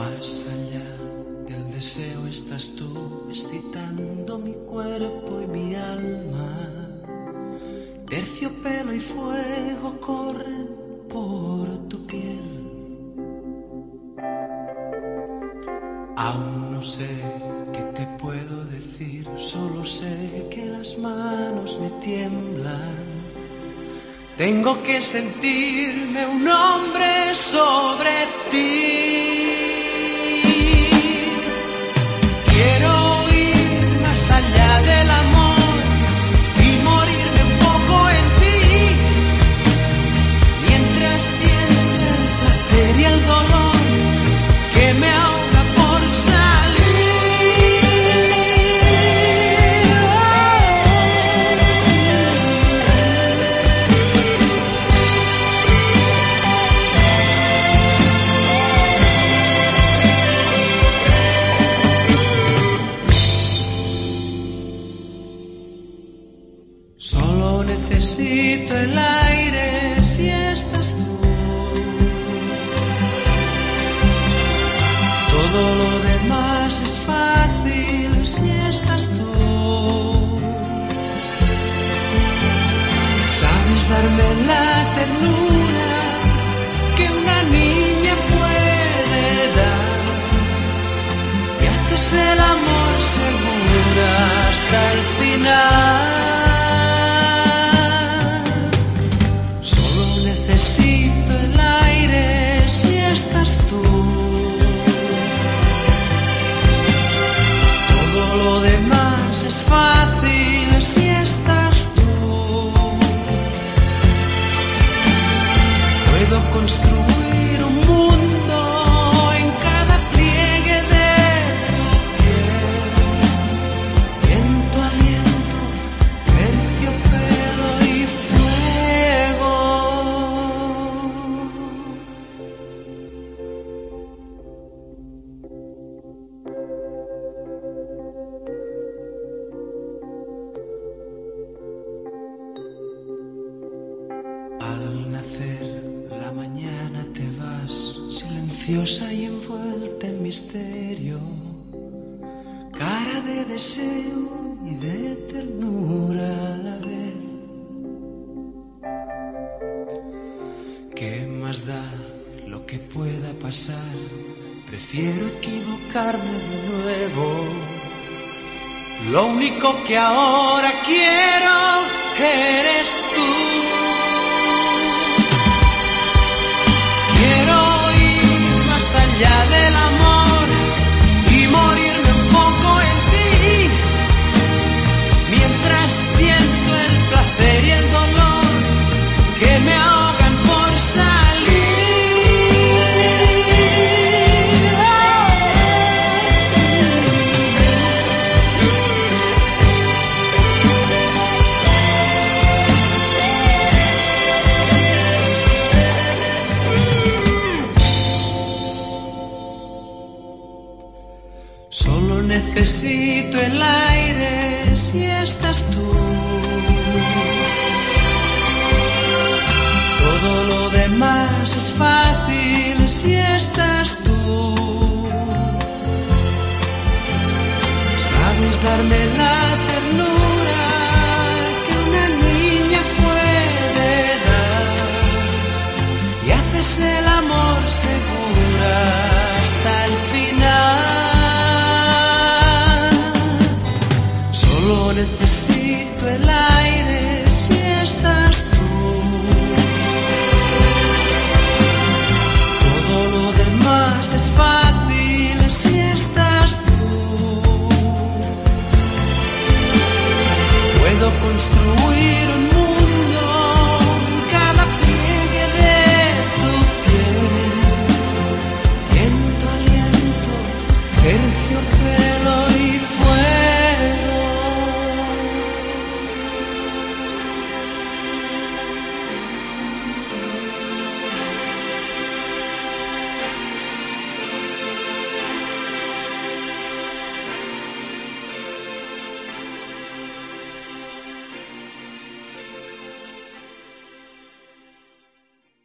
Más allá del deseo estás tú, excitando mi cuerpo y mi alma. Terciopelo y fuego corren por tu piel. Aún no sé qué te puedo decir, solo sé que las manos me tiemblan. Tengo que sentirme un hombre sobre ti. Necesito el darme la ternura que una niña puede dar y haces el amor segura hasta el final. Silenciosa y envuelta en misterio, cara de deseo y de ternura a la vez. ¿Qué más da lo que pueda pasar? Prefiero equivocarme de nuevo. Lo único que ahora quiero eres tú. Necesito el aire si estás tú. Todo lo demás es fácil si estás tú. Sabes darme la ternura que una niña puede dar y haces el aire si estás tú. Todo lo demás es fácil si estás tú. Puedo construir